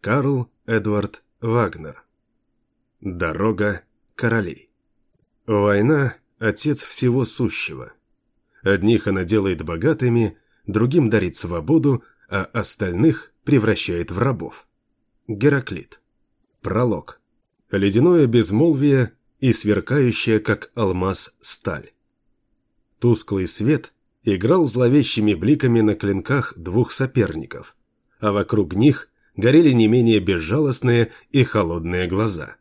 Карл Эдвард Вагнер. Дорога королей. Война – отец всего сущего. Одних она делает богатыми, другим дарит свободу, а остальных превращает в рабов. Гераклит. Пролог. Ледяное безмолвие и сверкающая, как алмаз, сталь. Тусклый свет играл зловещими бликами на клинках двух соперников, а вокруг них горели не менее безжалостные и холодные глаза.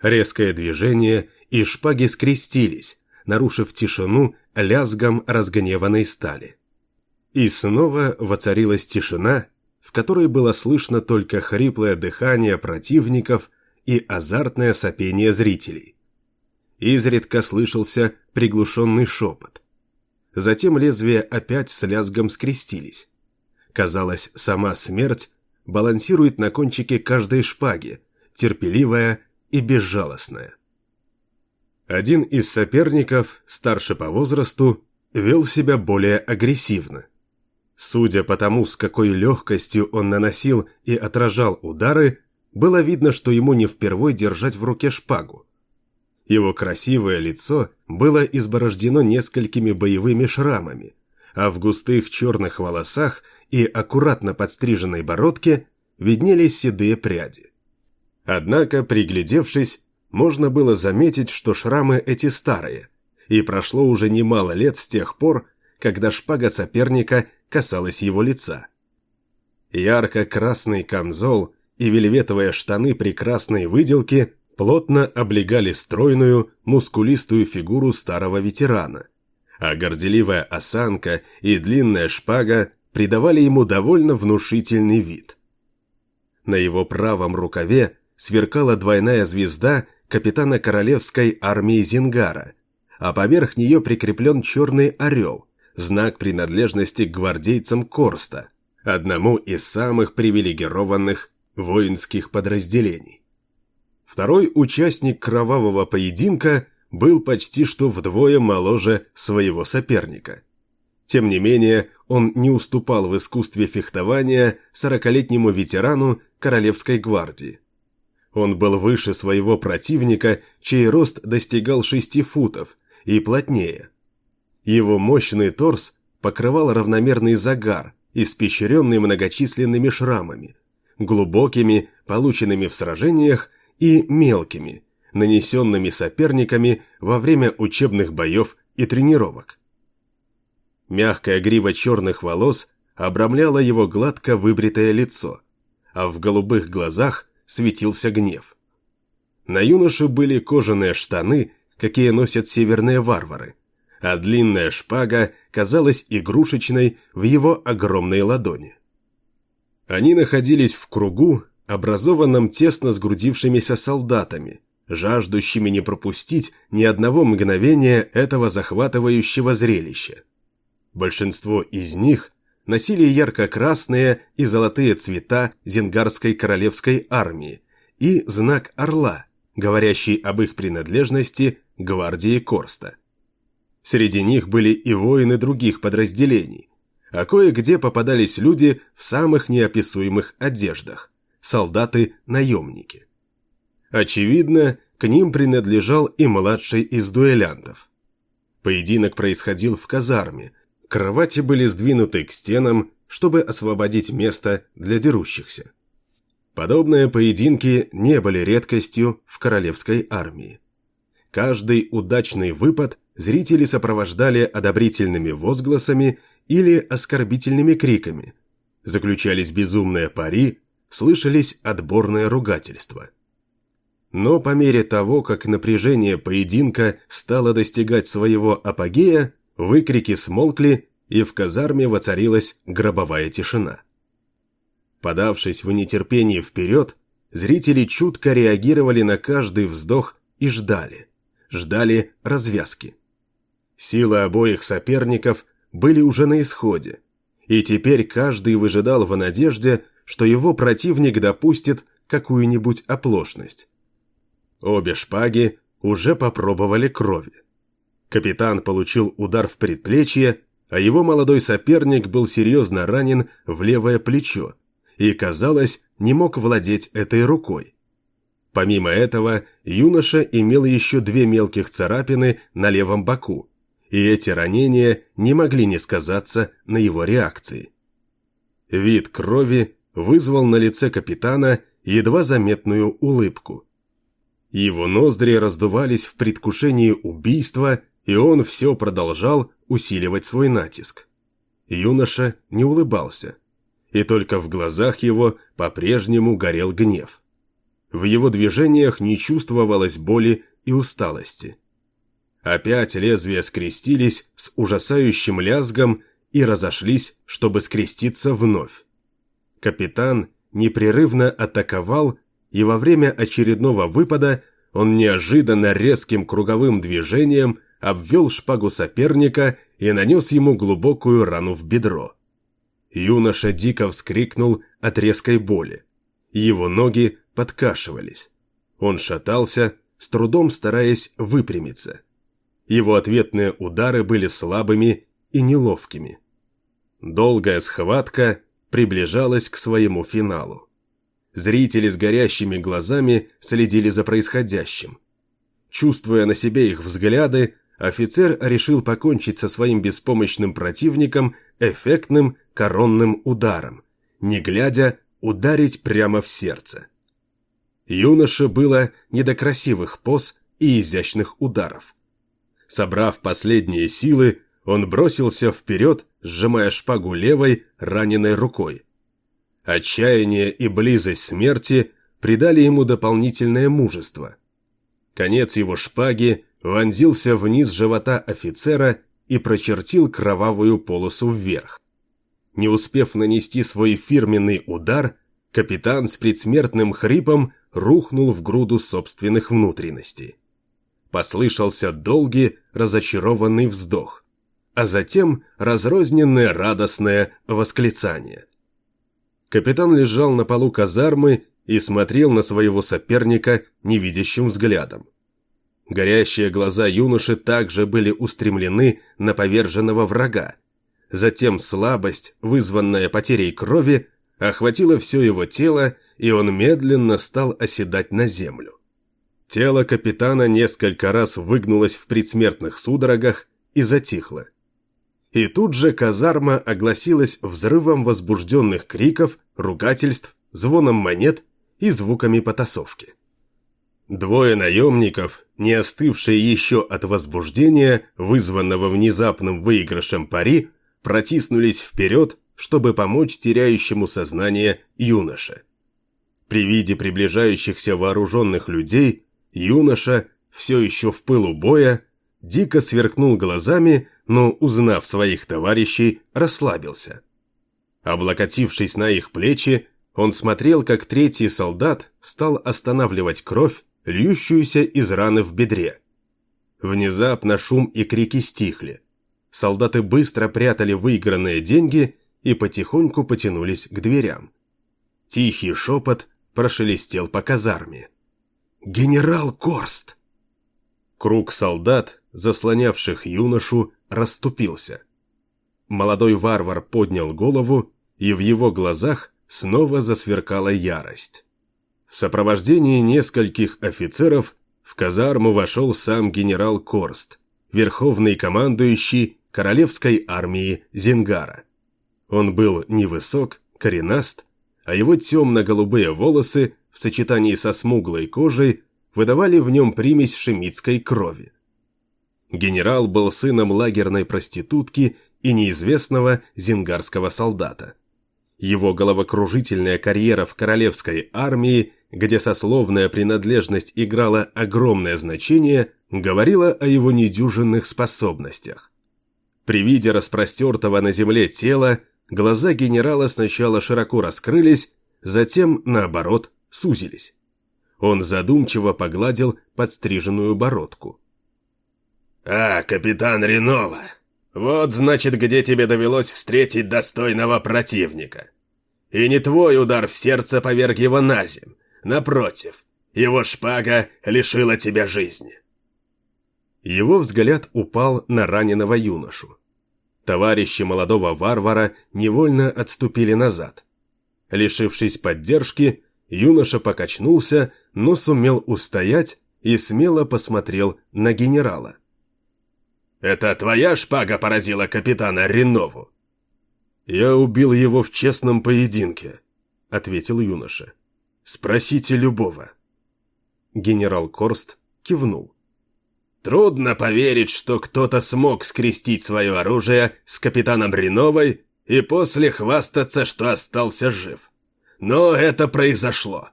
Резкое движение, и шпаги скрестились, нарушив тишину лязгом разгневанной стали. И снова воцарилась тишина, в которой было слышно только хриплое дыхание противников и азартное сопение зрителей. Изредка слышался приглушенный шепот. Затем лезвия опять с лязгом скрестились. Казалось, сама смерть балансирует на кончике каждой шпаги, терпеливая и безжалостная. Один из соперников, старше по возрасту, вел себя более агрессивно. Судя по тому, с какой легкостью он наносил и отражал удары, было видно, что ему не впервой держать в руке шпагу. Его красивое лицо было изборождено несколькими боевыми шрамами, а в густых черных волосах и аккуратно подстриженной бородке виднелись седые пряди. Однако, приглядевшись, можно было заметить, что шрамы эти старые, и прошло уже немало лет с тех пор, когда шпага соперника касалась его лица. Ярко-красный камзол и вельветовые штаны прекрасной выделки плотно облегали стройную, мускулистую фигуру старого ветерана, а горделивая осанка и длинная шпага придавали ему довольно внушительный вид. На его правом рукаве сверкала двойная звезда капитана королевской армии Зингара, а поверх нее прикреплен черный орел, знак принадлежности к гвардейцам Корста, одному из самых привилегированных воинских подразделений. Второй участник кровавого поединка был почти что вдвое моложе своего соперника. Тем не менее, он не уступал в искусстве фехтования сорокалетнему ветерану Королевской гвардии. Он был выше своего противника, чей рост достигал шести футов, и плотнее. Его мощный торс покрывал равномерный загар, испещренный многочисленными шрамами, глубокими, полученными в сражениях, и мелкими, нанесенными соперниками во время учебных боев и тренировок. Мягкая грива черных волос обрамляла его гладко выбритое лицо, а в голубых глазах светился гнев. На юноше были кожаные штаны, какие носят северные варвары, а длинная шпага казалась игрушечной в его огромной ладони. Они находились в кругу, образованном тесно сгрудившимися солдатами, жаждущими не пропустить ни одного мгновения этого захватывающего зрелища. Большинство из них носили ярко-красные и золотые цвета зенгарской королевской армии и знак орла, говорящий об их принадлежности гвардии Корста. Среди них были и воины других подразделений, а кое-где попадались люди в самых неописуемых одеждах – солдаты-наемники. Очевидно, к ним принадлежал и младший из дуэлянтов. Поединок происходил в казарме, Кровати были сдвинуты к стенам, чтобы освободить место для дерущихся. Подобные поединки не были редкостью в королевской армии. Каждый удачный выпад зрители сопровождали одобрительными возгласами или оскорбительными криками. Заключались безумные пари, слышались отборные ругательства. Но по мере того, как напряжение поединка стало достигать своего апогея, Выкрики смолкли, и в казарме воцарилась гробовая тишина. Подавшись в нетерпении вперед, зрители чутко реагировали на каждый вздох и ждали. Ждали развязки. Силы обоих соперников были уже на исходе, и теперь каждый выжидал в надежде, что его противник допустит какую-нибудь оплошность. Обе шпаги уже попробовали крови. Капитан получил удар в предплечье, а его молодой соперник был серьезно ранен в левое плечо и, казалось, не мог владеть этой рукой. Помимо этого, юноша имел еще две мелких царапины на левом боку, и эти ранения не могли не сказаться на его реакции. Вид крови вызвал на лице капитана едва заметную улыбку. Его ноздри раздувались в предвкушении убийства, и он все продолжал усиливать свой натиск. Юноша не улыбался, и только в глазах его по-прежнему горел гнев. В его движениях не чувствовалось боли и усталости. Опять лезвия скрестились с ужасающим лязгом и разошлись, чтобы скреститься вновь. Капитан непрерывно атаковал, и во время очередного выпада он неожиданно резким круговым движением обвел шпагу соперника и нанес ему глубокую рану в бедро. Юноша дико вскрикнул от резкой боли. Его ноги подкашивались. Он шатался, с трудом стараясь выпрямиться. Его ответные удары были слабыми и неловкими. Долгая схватка приближалась к своему финалу. Зрители с горящими глазами следили за происходящим. Чувствуя на себе их взгляды, офицер решил покончить со своим беспомощным противником эффектным коронным ударом, не глядя ударить прямо в сердце. Юноше было не до красивых поз и изящных ударов. Собрав последние силы, он бросился вперед, сжимая шпагу левой, раненой рукой. Отчаяние и близость смерти придали ему дополнительное мужество. Конец его шпаги вонзился вниз живота офицера и прочертил кровавую полосу вверх. Не успев нанести свой фирменный удар, капитан с предсмертным хрипом рухнул в груду собственных внутренностей. Послышался долгий, разочарованный вздох, а затем разрозненное радостное восклицание. Капитан лежал на полу казармы и смотрел на своего соперника невидящим взглядом. Горящие глаза юноши также были устремлены на поверженного врага. Затем слабость, вызванная потерей крови, охватила все его тело, и он медленно стал оседать на землю. Тело капитана несколько раз выгнулось в предсмертных судорогах и затихло. И тут же казарма огласилась взрывом возбужденных криков, ругательств, звоном монет и звуками потасовки. Двое наемников, не остывшие еще от возбуждения, вызванного внезапным выигрышем пари, протиснулись вперед, чтобы помочь теряющему сознание юноше. При виде приближающихся вооруженных людей, юноша, все еще в пылу боя, дико сверкнул глазами, но, узнав своих товарищей, расслабился. Облокотившись на их плечи, он смотрел, как третий солдат стал останавливать кровь, льющуюся из раны в бедре. Внезапно шум и крики стихли. Солдаты быстро прятали выигранные деньги и потихоньку потянулись к дверям. Тихий шепот прошелестел по казарме. «Генерал Корст!» Круг солдат, заслонявших юношу, расступился. Молодой варвар поднял голову, и в его глазах снова засверкала ярость. В сопровождении нескольких офицеров в казарму вошел сам генерал Корст, верховный командующий королевской армии Зингара. Он был невысок, коренаст, а его темно-голубые волосы в сочетании со смуглой кожей выдавали в нем примесь шемитской крови. Генерал был сыном лагерной проститутки и неизвестного зингарского солдата. Его головокружительная карьера в королевской армии где сословная принадлежность играла огромное значение, говорила о его недюжинных способностях. При виде распростертого на земле тела, глаза генерала сначала широко раскрылись, затем, наоборот, сузились. Он задумчиво погладил подстриженную бородку. «А, капитан Ренова, вот значит, где тебе довелось встретить достойного противника. И не твой удар в сердце поверг его на земь, Напротив, его шпага лишила тебя жизни. Его взгляд упал на раненого юношу. Товарищи молодого варвара невольно отступили назад. Лишившись поддержки, юноша покачнулся, но сумел устоять и смело посмотрел на генерала. «Это твоя шпага поразила капитана Ренову?» «Я убил его в честном поединке», — ответил юноша. «Спросите любого». Генерал Корст кивнул. Трудно поверить, что кто-то смог скрестить свое оружие с капитаном Реновой и после хвастаться, что остался жив. Но это произошло.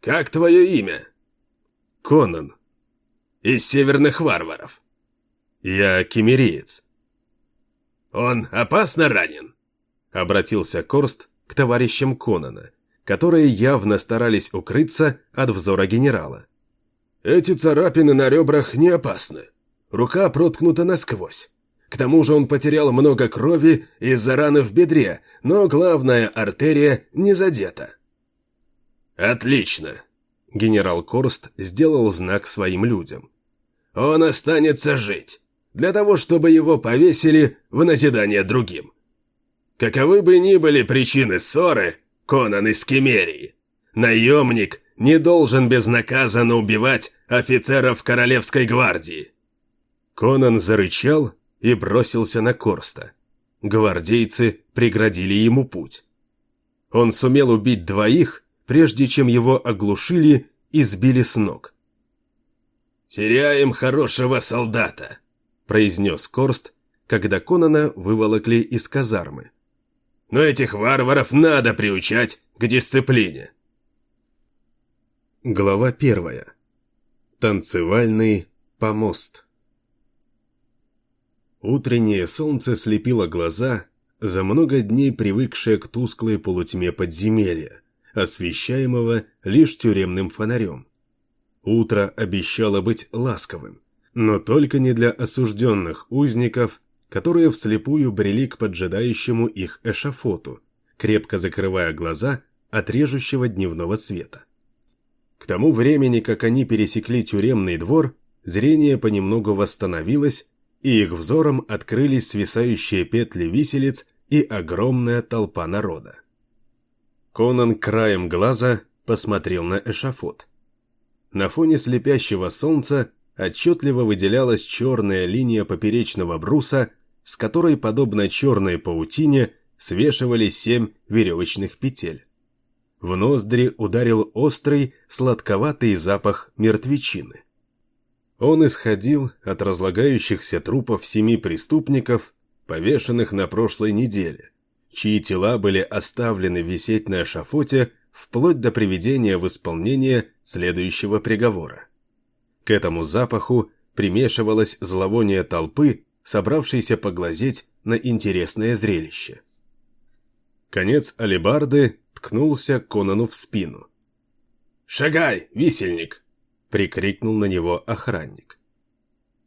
Как твое имя? Конан. Из северных варваров. Я кемериец. Он опасно ранен? Обратился Корст к товарищам Конана, которые явно старались укрыться от взора генерала. Эти царапины на ребрах не опасны. Рука проткнута насквозь. К тому же он потерял много крови из-за раны в бедре, но главная артерия не задета. «Отлично!» Генерал Корст сделал знак своим людям. «Он останется жить, для того, чтобы его повесили в назидание другим. Каковы бы ни были причины ссоры, Конан из Кемерии, наемник не должен безнаказанно убивать офицеров Королевской гвардии. Конан зарычал и бросился на Корста. Гвардейцы преградили ему путь. Он сумел убить двоих, прежде чем его оглушили и сбили с ног. «Теряем хорошего солдата», — произнес Корст, когда Конана выволокли из казармы. «Но этих варваров надо приучать к дисциплине». Глава первая. Танцевальный помост. Утреннее солнце слепило глаза, за много дней привыкшее к тусклой полутьме подземелья, освещаемого лишь тюремным фонарем. Утро обещало быть ласковым, но только не для осужденных узников, которые вслепую брели к поджидающему их эшафоту, крепко закрывая глаза от режущего дневного света. К тому времени, как они пересекли тюремный двор, зрение понемногу восстановилось, и их взором открылись свисающие петли виселиц и огромная толпа народа. Конан краем глаза посмотрел на эшафот. На фоне слепящего солнца отчетливо выделялась черная линия поперечного бруса, с которой, подобно черной паутине, свешивали семь веревочных петель. В ноздри ударил острый, сладковатый запах мертвечины. Он исходил от разлагающихся трупов семи преступников, повешенных на прошлой неделе, чьи тела были оставлены висеть на эшафоте вплоть до приведения в исполнение следующего приговора. К этому запаху примешивалось зловоние толпы, собравшейся поглазеть на интересное зрелище. Конец алебарды ткнулся Конану в спину. «Шагай, висельник!» — прикрикнул на него охранник.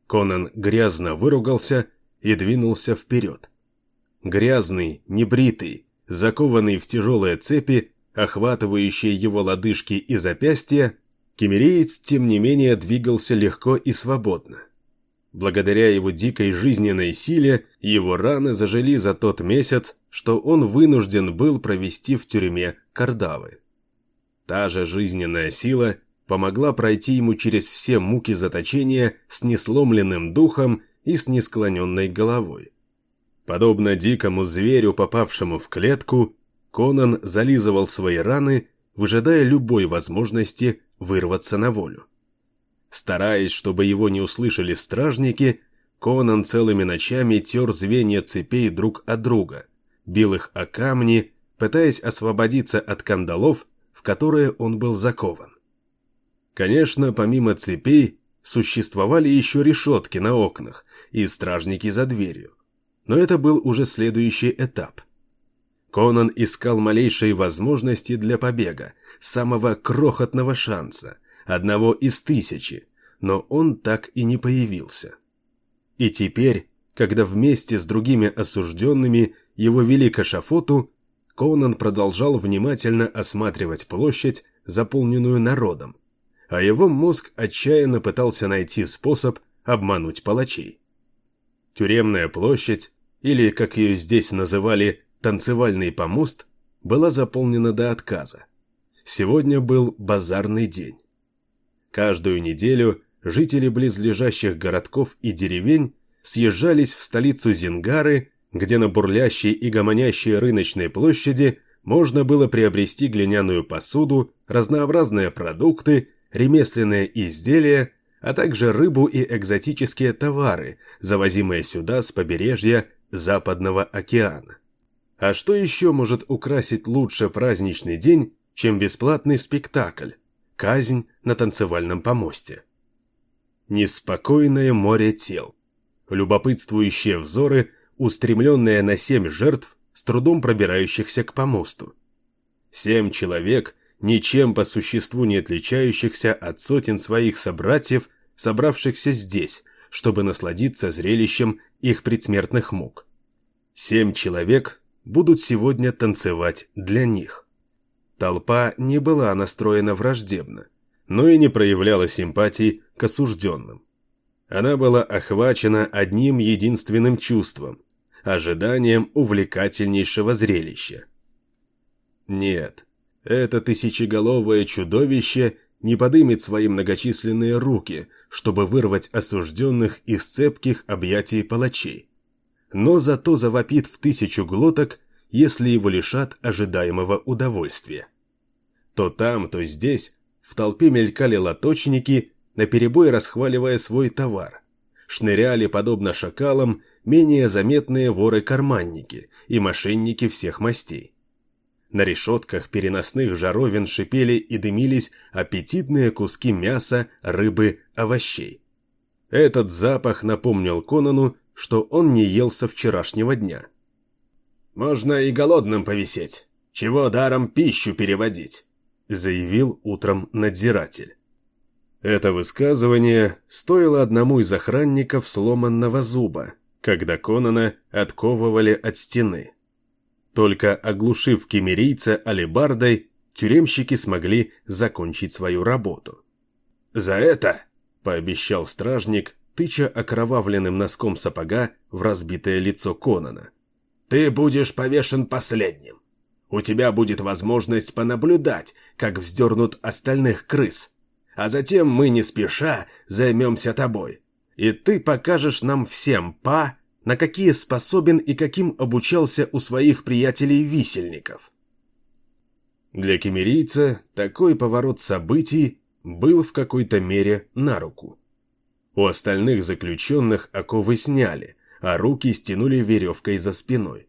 Конан грязно выругался и двинулся вперед. Грязный, небритый, закованный в тяжелые цепи, охватывающие его лодыжки и запястья, кемереец, тем не менее, двигался легко и свободно. Благодаря его дикой жизненной силе, его раны зажили за тот месяц, что он вынужден был провести в тюрьме Кардавы. Та же жизненная сила помогла пройти ему через все муки заточения с несломленным духом и с несклоненной головой. Подобно дикому зверю, попавшему в клетку, Конан зализывал свои раны, выжидая любой возможности вырваться на волю. Стараясь, чтобы его не услышали стражники, Конан целыми ночами тер звенья цепей друг от друга, бил их о камни, пытаясь освободиться от кандалов, в которые он был закован. Конечно, помимо цепей, существовали еще решетки на окнах и стражники за дверью. Но это был уже следующий этап. Конан искал малейшие возможности для побега, самого крохотного шанса – одного из тысячи, но он так и не появился. И теперь, когда вместе с другими осужденными его вели к эшафоту, Конан продолжал внимательно осматривать площадь, заполненную народом, а его мозг отчаянно пытался найти способ обмануть палачей. Тюремная площадь, или, как ее здесь называли, танцевальный помост, была заполнена до отказа. Сегодня был базарный день. Каждую неделю жители близлежащих городков и деревень съезжались в столицу Зингары, где на бурлящей и гомонящей рыночной площади можно было приобрести глиняную посуду, разнообразные продукты, ремесленные изделия, а также рыбу и экзотические товары, завозимые сюда с побережья Западного океана. А что еще может украсить лучше праздничный день, чем бесплатный спектакль – казнь на танцевальном помосте? Неспокойное море тел, любопытствующие взоры, устремленные на семь жертв, с трудом пробирающихся к помосту. Семь человек, ничем по существу не отличающихся от сотен своих собратьев, собравшихся здесь, чтобы насладиться зрелищем их предсмертных мук. Семь человек будут сегодня танцевать для них. Толпа не была настроена враждебно, но и не проявляла симпатий к осужденным. Она была охвачена одним единственным чувством – ожиданием увлекательнейшего зрелища. Нет, это тысячеголовое чудовище не подымет свои многочисленные руки, чтобы вырвать осужденных из цепких объятий палачей. Но зато завопит в тысячу глоток, если его лишат ожидаемого удовольствия. То там, то здесь в толпе мелькали лоточники, наперебой расхваливая свой товар. Шныряли, подобно шакалам, менее заметные воры-карманники и мошенники всех мастей. На решетках переносных жаровин шипели и дымились аппетитные куски мяса, рыбы, овощей. Этот запах напомнил Конану, что он не ел со вчерашнего дня. «Можно и голодным повисеть. Чего даром пищу переводить?» заявил утром надзиратель. Это высказывание стоило одному из охранников сломанного зуба, когда Конана отковывали от стены. Только оглушив кемерийца алебардой, тюремщики смогли закончить свою работу. «За это», — пообещал стражник, тыча окровавленным носком сапога в разбитое лицо Конана, — «ты будешь повешен последним. У тебя будет возможность понаблюдать, как вздернут остальных крыс. А затем мы не спеша займемся тобой. И ты покажешь нам всем, па, на какие способен и каким обучался у своих приятелей-висельников. Для кемерийца такой поворот событий был в какой-то мере на руку. У остальных заключенных оковы сняли, а руки стянули веревкой за спиной.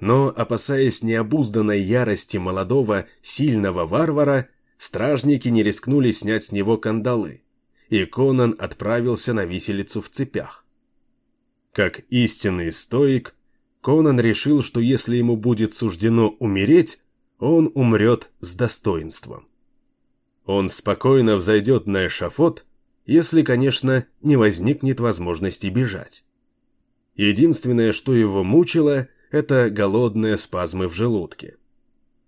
Но, опасаясь необузданной ярости молодого, сильного варвара, стражники не рискнули снять с него кандалы, и Конан отправился на виселицу в цепях. Как истинный стоик, Конан решил, что если ему будет суждено умереть, он умрет с достоинством. Он спокойно взойдет на эшафот, если, конечно, не возникнет возможности бежать. Единственное, что его мучило – это голодные спазмы в желудке.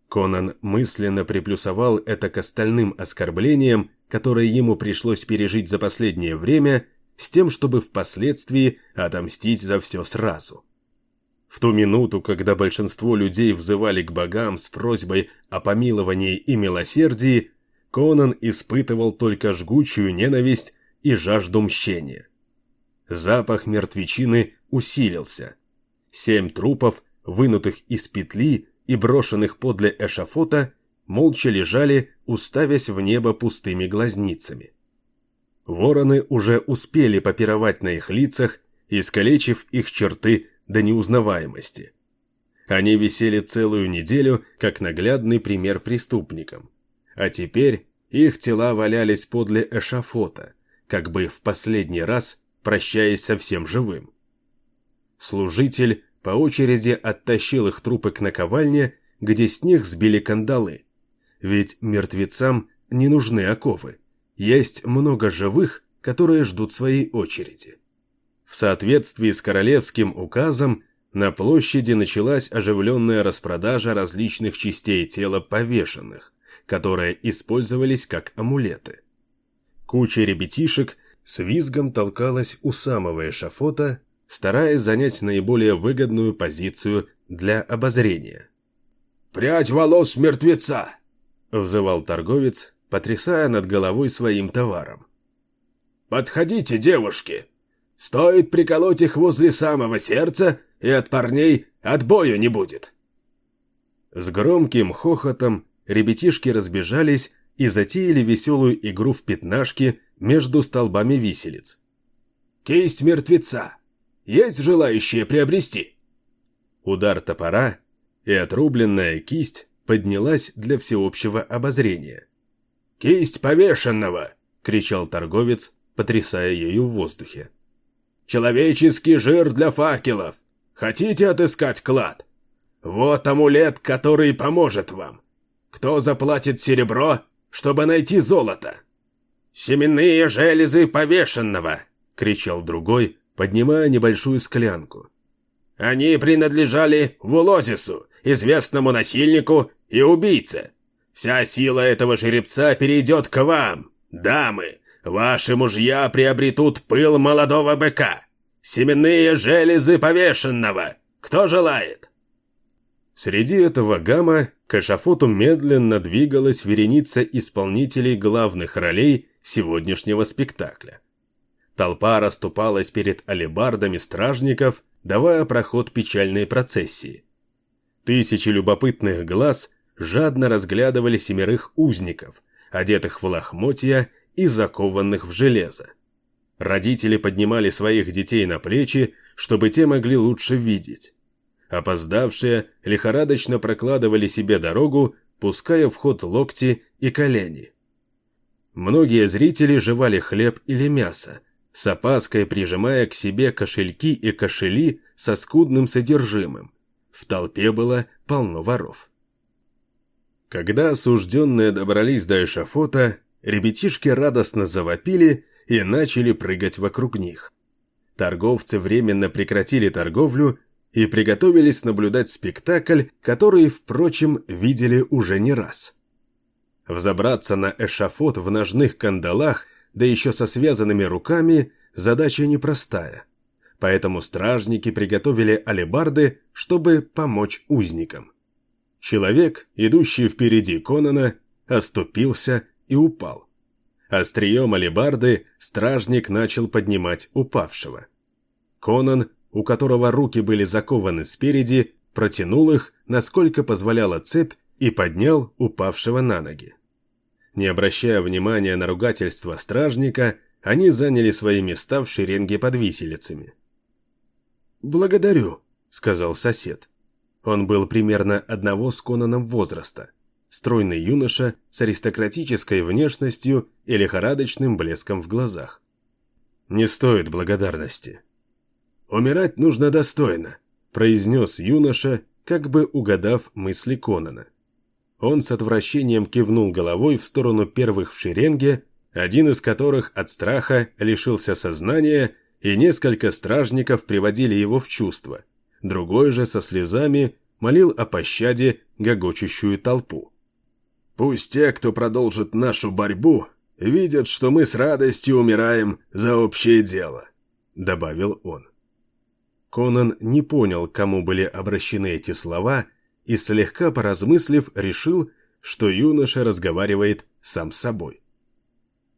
Конан мысленно приплюсовал это к остальным оскорблениям, которые ему пришлось пережить за последнее время, с тем, чтобы впоследствии отомстить за все сразу. В ту минуту, когда большинство людей взывали к богам с просьбой о помиловании и милосердии, Конан испытывал только жгучую ненависть и жажду мщения. Запах мертвечины усилился – Семь трупов, вынутых из петли и брошенных подле эшафота, молча лежали, уставясь в небо пустыми глазницами. Вороны уже успели попировать на их лицах, искалечив их черты до неузнаваемости. Они висели целую неделю, как наглядный пример преступникам. А теперь их тела валялись подле эшафота, как бы в последний раз прощаясь со всем живым. Служитель по очереди оттащил их трупы к наковальне, где с них сбили кандалы. Ведь мертвецам не нужны оковы. Есть много живых, которые ждут своей очереди. В соответствии с королевским указом на площади началась оживленная распродажа различных частей тела повешенных, которые использовались как амулеты. Куча ребятишек с визгом толкалась у самого эшафота, стараясь занять наиболее выгодную позицию для обозрения. прядь волос мертвеца!» — взывал торговец, потрясая над головой своим товаром. «Подходите, девушки! Стоит приколоть их возле самого сердца, и от парней отбою не будет!» С громким хохотом ребятишки разбежались и затеяли веселую игру в пятнашки между столбами виселиц. «Кисть мертвеца! Есть желающие приобрести?» Удар топора, и отрубленная кисть поднялась для всеобщего обозрения. «Кисть повешенного!» — кричал торговец, потрясая ею в воздухе. «Человеческий жир для факелов! Хотите отыскать клад? Вот амулет, который поможет вам. Кто заплатит серебро, чтобы найти золото?» «Семенные железы повешенного!» — кричал другой, поднимая небольшую склянку. «Они принадлежали Вулозису, известному насильнику и убийце. Вся сила этого жеребца перейдет к вам, дамы. Ваши мужья приобретут пыл молодого быка. Семенные железы повешенного. Кто желает?» Среди этого гамма к эшафоту медленно двигалась вереница исполнителей главных ролей сегодняшнего спектакля. Толпа расступалась перед алебардами стражников, давая проход печальной процессии. Тысячи любопытных глаз жадно разглядывали семерых узников, одетых в лохмотья и закованных в железо. Родители поднимали своих детей на плечи, чтобы те могли лучше видеть. Опоздавшие лихорадочно прокладывали себе дорогу, пуская в ход локти и колени. Многие зрители жевали хлеб или мясо, с опаской прижимая к себе кошельки и кошели со скудным содержимым. В толпе было полно воров. Когда осужденные добрались до эшафота, ребятишки радостно завопили и начали прыгать вокруг них. Торговцы временно прекратили торговлю и приготовились наблюдать спектакль, который, впрочем, видели уже не раз. Взобраться на эшафот в ножных кандалах, да еще со связанными руками, задача непростая. Поэтому стражники приготовили алебарды, чтобы помочь узникам. Человек, идущий впереди Конана, оступился и упал. Острием алебарды стражник начал поднимать упавшего. Конан, у которого руки были закованы спереди, протянул их, насколько позволяла цепь, и поднял упавшего на ноги. Не обращая внимания на ругательство стражника, они заняли свои места в шеренге под виселицами. «Благодарю», — сказал сосед. Он был примерно одного с Конаном возраста. Стройный юноша с аристократической внешностью и лихорадочным блеском в глазах. «Не стоит благодарности». «Умирать нужно достойно», — произнес юноша, как бы угадав мысли Конана. Он с отвращением кивнул головой в сторону первых в шеренге, один из которых от страха лишился сознания, и несколько стражников приводили его в чувство. Другой же со слезами молил о пощаде гогочущую толпу. «Пусть те, кто продолжит нашу борьбу, видят, что мы с радостью умираем за общее дело», — добавил он. Конан не понял, кому были обращены эти слова, и, слегка поразмыслив, решил, что юноша разговаривает сам с собой.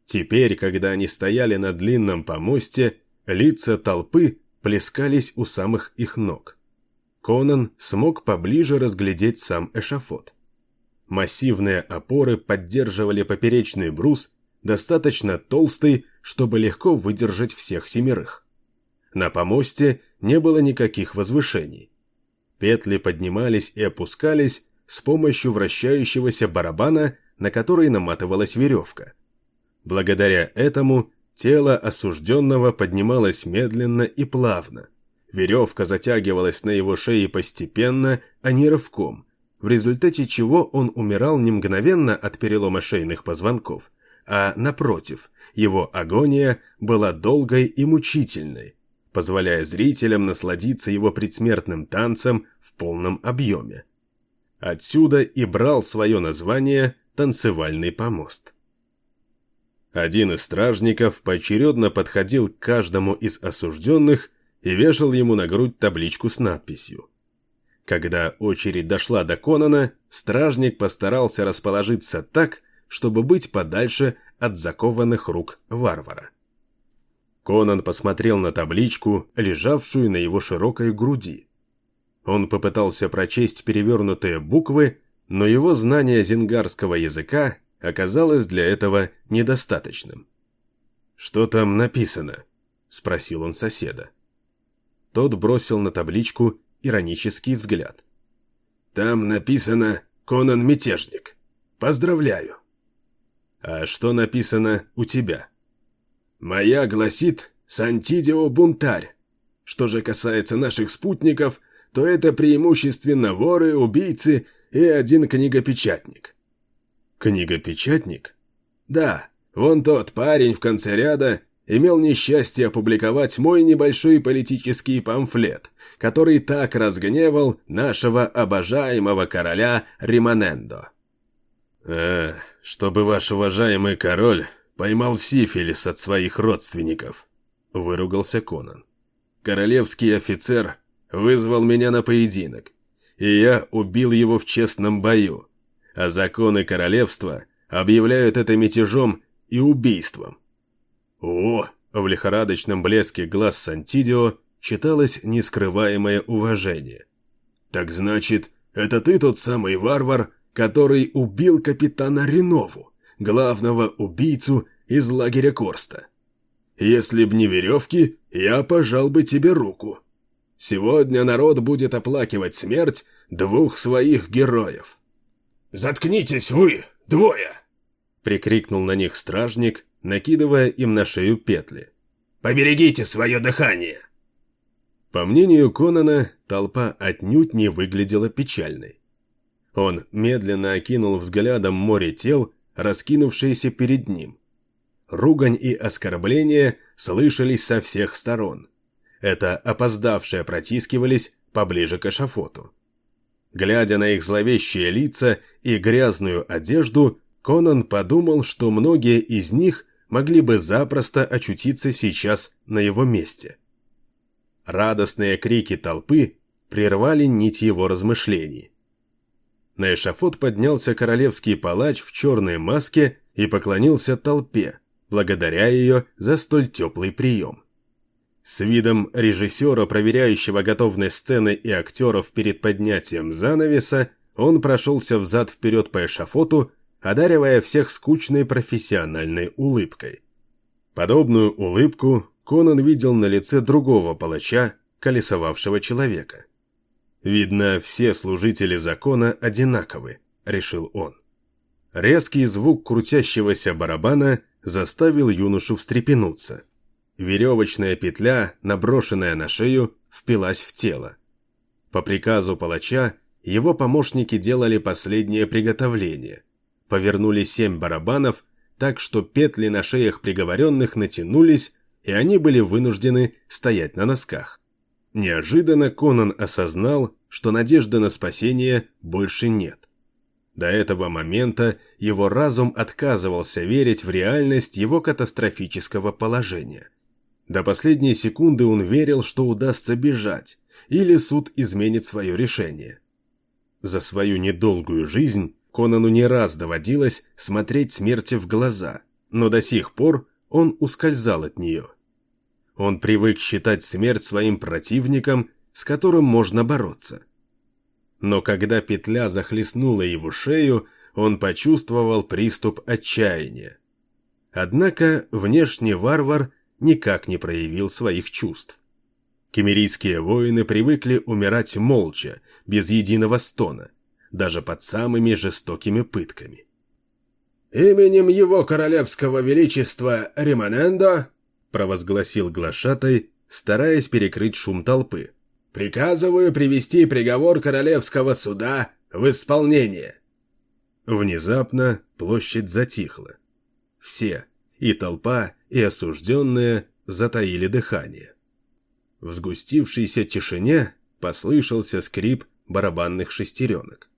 Теперь, когда они стояли на длинном помосте, лица толпы плескались у самых их ног. Конан смог поближе разглядеть сам эшафот. Массивные опоры поддерживали поперечный брус, достаточно толстый, чтобы легко выдержать всех семерых. На помосте не было никаких возвышений. Петли поднимались и опускались с помощью вращающегося барабана, на который наматывалась веревка. Благодаря этому тело осужденного поднималось медленно и плавно. Веревка затягивалась на его шее постепенно, а не рывком, в результате чего он умирал не мгновенно от перелома шейных позвонков, а, напротив, его агония была долгой и мучительной, позволяя зрителям насладиться его предсмертным танцем в полном объеме. Отсюда и брал свое название «танцевальный помост». Один из стражников поочередно подходил к каждому из осужденных и вешал ему на грудь табличку с надписью. Когда очередь дошла до Конана, стражник постарался расположиться так, чтобы быть подальше от закованных рук варвара. Конан посмотрел на табличку, лежавшую на его широкой груди. Он попытался прочесть перевернутые буквы, но его знание зингарского языка оказалось для этого недостаточным. «Что там написано?» – спросил он соседа. Тот бросил на табличку иронический взгляд. «Там написано «Конан Мятежник». Поздравляю!» «А что написано у тебя?» «Моя гласит «Сантидио Бунтарь». Что же касается наших спутников, то это преимущественно воры, убийцы и один книгопечатник». «Книгопечатник?» «Да, вон тот парень в конце ряда имел несчастье опубликовать мой небольшой политический памфлет, который так разгневал нашего обожаемого короля Римонендо. «Э, чтобы ваш уважаемый король поймал сифилис от своих родственников», — выругался Конан. «Королевский офицер вызвал меня на поединок, и я убил его в честном бою, а законы королевства объявляют это мятежом и убийством. «О!» В лихорадочном блеске глаз Сантидио читалось нескрываемое уважение. «Так значит, это ты тот самый варвар, который убил капитана Ренову, главного убийцу из лагеря Корста? Если б не веревки, я пожал бы тебе руку. Сегодня народ будет оплакивать смерть двух своих героев». «Заткнитесь вы, двое!» — прикрикнул на них стражник, накидывая им на шею петли. «Поберегите свое дыхание!» По мнению Конана, толпа отнюдь не выглядела печальной. Он медленно окинул взглядом море тел, раскинувшееся перед ним. Ругань и оскорбления слышались со всех сторон. Это опоздавшие протискивались поближе к эшафоту. Глядя на их зловещие лица и грязную одежду, Конан подумал, что многие из них могли бы запросто очутиться сейчас на его месте. Радостные крики толпы прервали нить его размышлений. На эшафот поднялся королевский палач в черной маске и поклонился толпе, благодаря ее за столь теплый прием. С видом режиссера, проверяющего готовность сцены и актеров перед поднятием занавеса, он прошелся взад-вперед по эшафоту одаривая всех скучной профессиональной улыбкой. Подобную улыбку Конан видел на лице другого палача, колесовавшего человека. «Видно, все служители закона одинаковы», — решил он. Резкий звук крутящегося барабана заставил юношу встрепенуться. Веревочная петля, наброшенная на шею, впилась в тело. По приказу палача его помощники делали последнее приготовление — повернули семь барабанов, так что петли на шеях приговоренных натянулись, и они были вынуждены стоять на носках. Неожиданно Конан осознал, что надежды на спасение больше нет. До этого момента его разум отказывался верить в реальность его катастрофического положения. До последней секунды он верил, что удастся бежать, или суд изменит свое решение. За свою недолгую жизнь Конану не раз доводилось смотреть смерти в глаза, но до сих пор он ускользал от нее. Он привык считать смерть своим противником, с которым можно бороться. Но когда петля захлестнула его шею, он почувствовал приступ отчаяния. Однако внешний варвар никак не проявил своих чувств. Кемерийские воины привыкли умирать молча, без единого стона – даже под самыми жестокими пытками. «Именем его королевского величества Римонендо», провозгласил глашатай, стараясь перекрыть шум толпы, «приказываю привести приговор королевского суда в исполнение». Внезапно площадь затихла. Все, и толпа, и осужденные, затаили дыхание. В сгустившейся тишине послышался скрип барабанных шестеренок.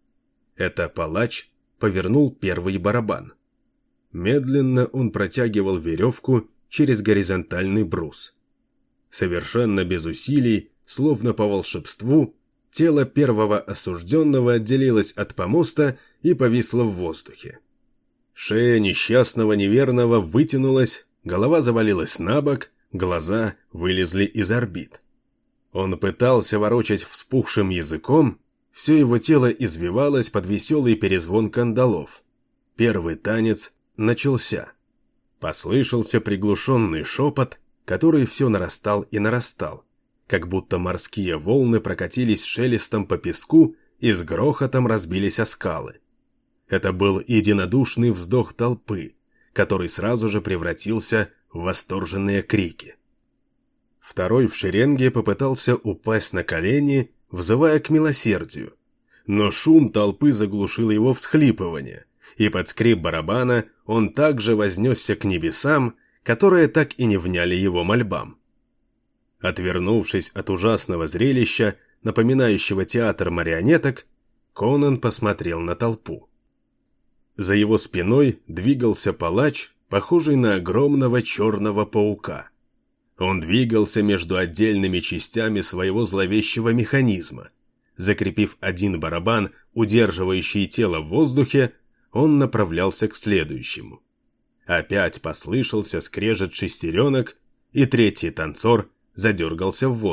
Это палач повернул первый барабан. Медленно он протягивал веревку через горизонтальный брус. Совершенно без усилий, словно по волшебству, тело первого осужденного отделилось от помоста и повисло в воздухе. Шея несчастного неверного вытянулась, голова завалилась на бок, глаза вылезли из орбит. Он пытался ворочать вспухшим языком, все его тело извивалось под веселый перезвон кандалов. Первый танец начался. Послышался приглушенный шепот, который все нарастал и нарастал, как будто морские волны прокатились шелестом по песку и с грохотом разбились о скалы. Это был единодушный вздох толпы, который сразу же превратился в восторженные крики. Второй в шеренге попытался упасть на колени, взывая к милосердию, но шум толпы заглушил его всхлипывание, и под скрип барабана он также вознесся к небесам, которые так и не вняли его мольбам. Отвернувшись от ужасного зрелища, напоминающего театр марионеток, Конан посмотрел на толпу. За его спиной двигался палач, похожий на огромного черного паука. Он двигался между отдельными частями своего зловещего механизма. Закрепив один барабан, удерживающий тело в воздухе, он направлялся к следующему. Опять послышался скрежет шестеренок, и третий танцор задергался в воздухе.